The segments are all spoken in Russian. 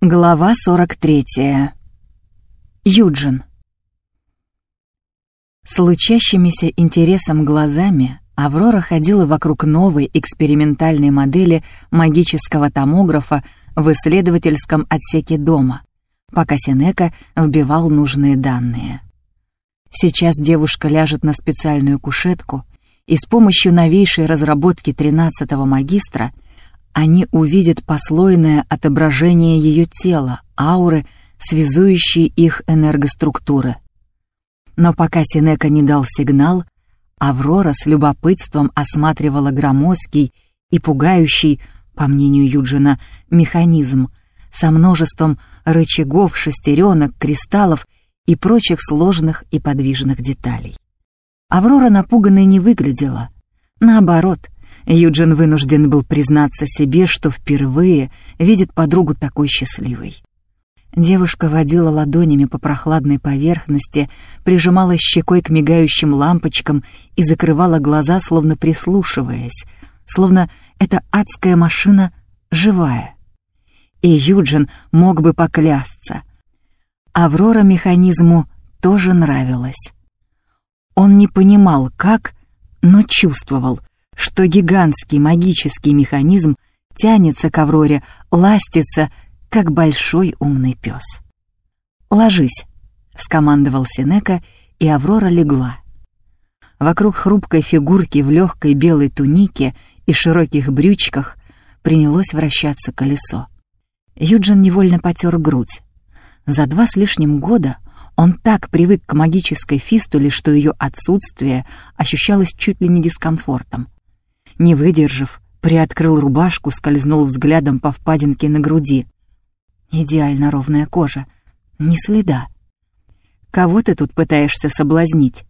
Глава 43. Юджин. С лучащимися интересом глазами Аврора ходила вокруг новой экспериментальной модели магического томографа в исследовательском отсеке дома, пока Синека вбивал нужные данные. Сейчас девушка ляжет на специальную кушетку, и с помощью новейшей разработки 13-го магистра — они увидят послойное отображение ее тела, ауры, связующие их энергоструктуры. Но пока Синека не дал сигнал, Аврора с любопытством осматривала громоздкий и пугающий, по мнению Юджина, механизм со множеством рычагов, шестеренок, кристаллов и прочих сложных и подвижных деталей. Аврора напуганной не выглядела. Наоборот — Юджин вынужден был признаться себе, что впервые видит подругу такой счастливой. Девушка водила ладонями по прохладной поверхности, прижималась щекой к мигающим лампочкам и закрывала глаза, словно прислушиваясь, словно эта адская машина живая. И Юджин мог бы поклясться. Аврора механизму тоже нравилась. Он не понимал, как, но чувствовал, что гигантский магический механизм тянется к Авроре, ластится, как большой умный пес. «Ложись», — скомандовал Синека, и Аврора легла. Вокруг хрупкой фигурки в легкой белой тунике и широких брючках принялось вращаться колесо. Юджин невольно потер грудь. За два с лишним года он так привык к магической фистуле, что ее отсутствие ощущалось чуть ли не дискомфортом. Не выдержав, приоткрыл рубашку, скользнул взглядом по впадинке на груди. Идеально ровная кожа, ни следа. «Кого ты тут пытаешься соблазнить?»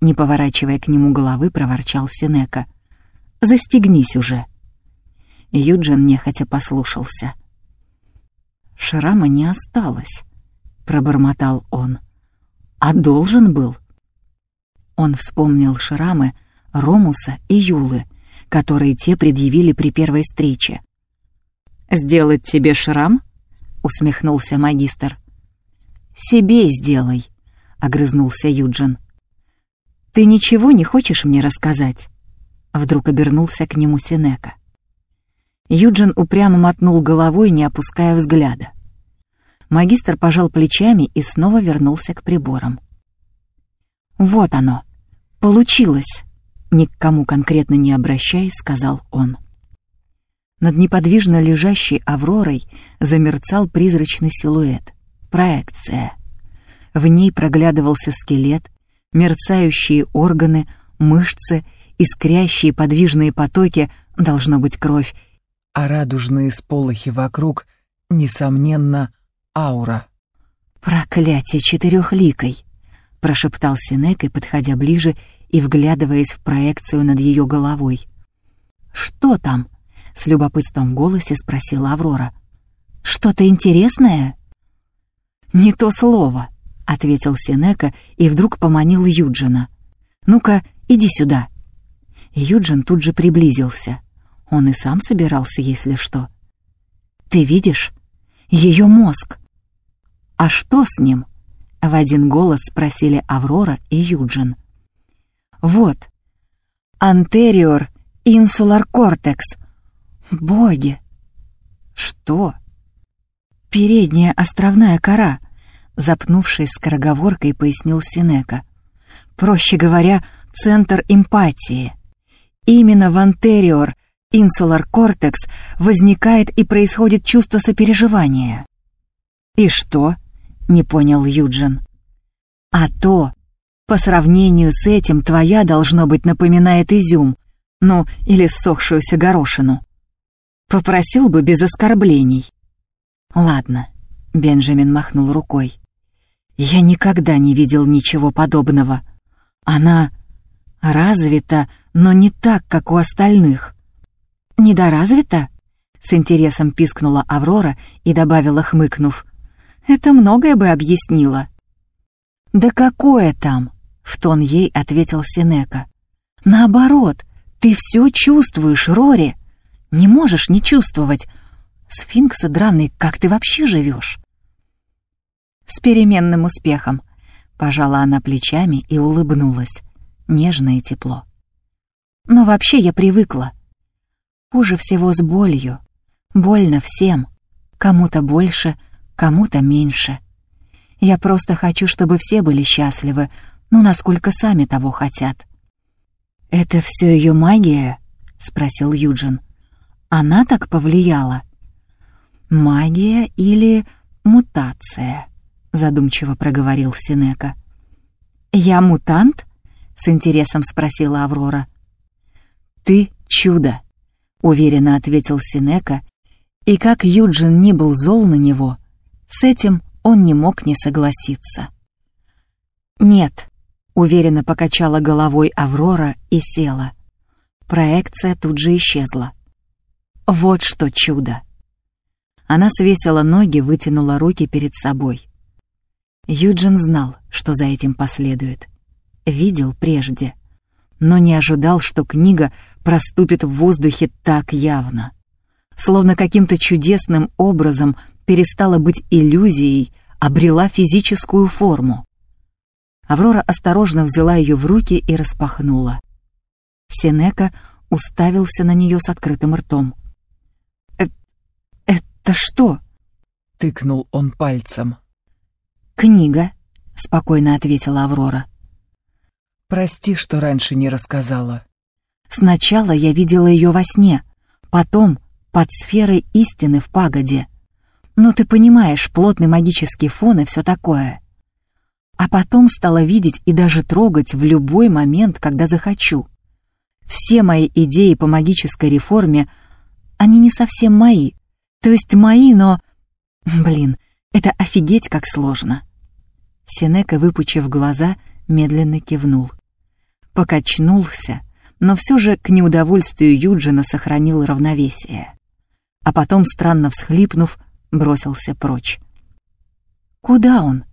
Не поворачивая к нему головы, проворчал Синека. «Застегнись уже!» Юджин нехотя послушался. «Шрама не осталось», — пробормотал он. «А должен был». Он вспомнил шрамы Ромуса и Юлы, которые те предъявили при первой встрече. «Сделать тебе шрам?» — усмехнулся магистр. «Себе сделай», — огрызнулся Юджин. «Ты ничего не хочешь мне рассказать?» Вдруг обернулся к нему Синека. Юджин упрямо мотнул головой, не опуская взгляда. Магистр пожал плечами и снова вернулся к приборам. «Вот оно! Получилось!» Ни к кому конкретно не обращаясь, сказал он. Над неподвижно лежащей Авророй замерцал призрачный силуэт. Проекция. В ней проглядывался скелет, мерцающие органы, мышцы, искрящие подвижные потоки, должно быть кровь, а радужные сполохи вокруг, несомненно, аура. «Проклятие четырехликой!» — прошептал Синекой, подходя ближе и вглядываясь в проекцию над ее головой. «Что там?» — с любопытством в голосе спросила Аврора. «Что-то интересное?» «Не то слово», — ответил Синека и вдруг поманил Юджина. «Ну-ка, иди сюда». Юджин тут же приблизился. Он и сам собирался, если что. «Ты видишь? Ее мозг!» «А что с ним?» — в один голос спросили Аврора и Юджин. Вот. Антериор инсулар кортекс. Боги. Что? Передняя островная кора, запнувшись скороговоркой, пояснил Синека. Проще говоря, центр эмпатии. Именно в антериор инсулар кортекс возникает и происходит чувство сопереживания. «И что?» — не понял Юджин. «А то, по сравнению с этим твоя, должно быть, напоминает изюм, ну, или ссохшуюся горошину. Попросил бы без оскорблений. Ладно, Бенджамин махнул рукой. Я никогда не видел ничего подобного. Она развита, но не так, как у остальных. Недоразвита? С интересом пискнула Аврора и добавила, хмыкнув. Это многое бы объяснило. Да какое там? В тон ей ответил Синека. «Наоборот, ты все чувствуешь, Рори. Не можешь не чувствовать. Сфинксы драный, как ты вообще живешь? С переменным успехом. Пожала она плечами и улыбнулась. Нежно и тепло. Но вообще я привыкла. Хуже всего с болью. Больно всем. Кому-то больше, кому-то меньше. Я просто хочу, чтобы все были счастливы, ну, насколько сами того хотят. «Это все ее магия?» — спросил Юджин. «Она так повлияла?» «Магия или мутация?» — задумчиво проговорил Синека. «Я мутант?» — с интересом спросила Аврора. «Ты чудо», — уверенно ответил Синека, и как Юджин не был зол на него, с этим он не мог не согласиться. «Нет», — уверенно покачала головой Аврора и села. Проекция тут же исчезла. «Вот что чудо!» Она свесила ноги, вытянула руки перед собой. Юджин знал, что за этим последует. Видел прежде, но не ожидал, что книга проступит в воздухе так явно. Словно каким-то чудесным образом перестала быть иллюзией, обрела физическую форму. Аврора осторожно взяла ее в руки и распахнула. Сенека уставился на нее с открытым ртом. «Это... это что?» — тыкнул он пальцем. «Книга», — спокойно ответила Аврора. «Прости, что раньше не рассказала». «Сначала я видела ее во сне, потом под сферой истины в пагоде. Но ты понимаешь, плотный магический фон и все такое. А потом стала видеть и даже трогать в любой момент, когда захочу. Все мои идеи по магической реформе, они не совсем мои. То есть мои, но... Блин, это офигеть как сложно. Сенека, выпучив глаза, медленно кивнул. Покачнулся, но все же к неудовольствию Юджина сохранил равновесие. А потом, странно всхлипнув, бросился прочь. «Куда он?»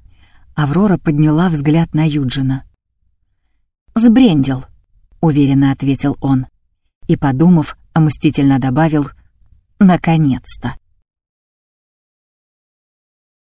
Аврора подняла взгляд на Юджина. «Сбрендил», — уверенно ответил он. И, подумав, мстительно добавил «наконец-то».